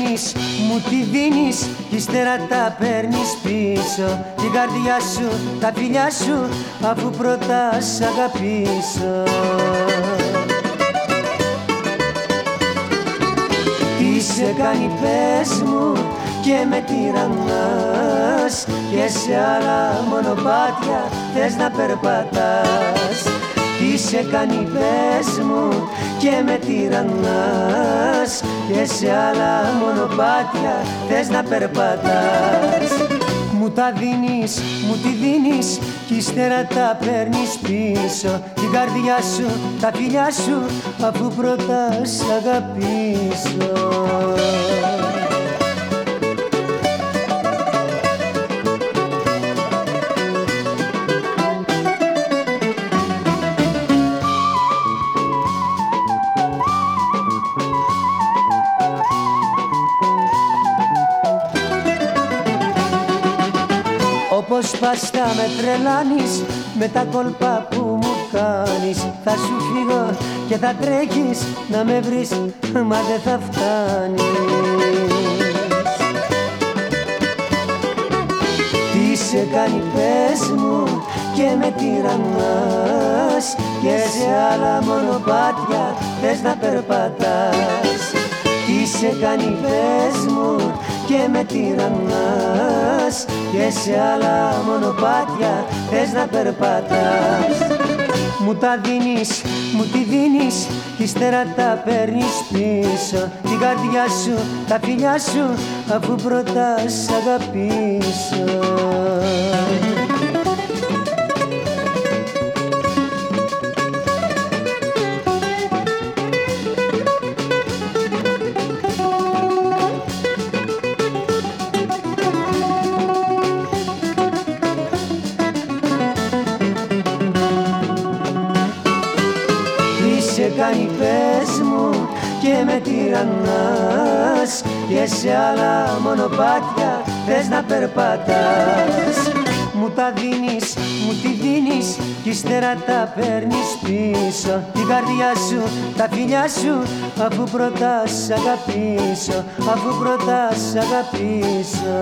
δίνεις, μου τη δίνεις Κι ύστερα τα παίρνεις πίσω. Την καρδιά σου, τα φιλιά σου Αφού πρώτα σ' αγαπήσω. Τι σε κάνει πες μου και με τυραννάς Και σε άλλα μονοπάτια θες να περπατάς. Τι σε κάνει πες μου και με τυραννάς. Και σε άλλα μονοπάτια θες να περπατάς. Μου τα δίνεις, μου τη δίνεις κι ύστερα τα παίρνεις πίσω. Την καρδιά σου, τα φιλιά σου αφού πρώτα σ' αγαπήσω Όπως πας με τρελάνεις με τα κόλπα που μου κάνεις Θα σου φύγω και θα τρέχεις να με βρεις μα δεν θα φτάνεις. Τι σε κάνει πες μου και με τυραννάς Και σε άλλα μονοπάτια θες να περπατάς. Τι σε κάνει πες μου και με τυραννάς και σε άλλα μονοπάτια θες να περπατάς. Μου τα δίνεις, μου τη δίνεις κι ύστερα τα παίρνεις πίσω. Την καρδιά σου, τα φιλιά σου αφού πρώτα σ' αγαπήσω κάνει πες μου και με τυραννάς και σε άλλα μονοπάτια θες να περπατάς. Μου τα δίνεις, μου τη δίνεις κι ύστερα τα παίρνεις πίσω. Την καρδιά σου, τα φιλιά σου αφού πρώτα σ' αγαπήσω αφού πρώτα σ' αγαπήσω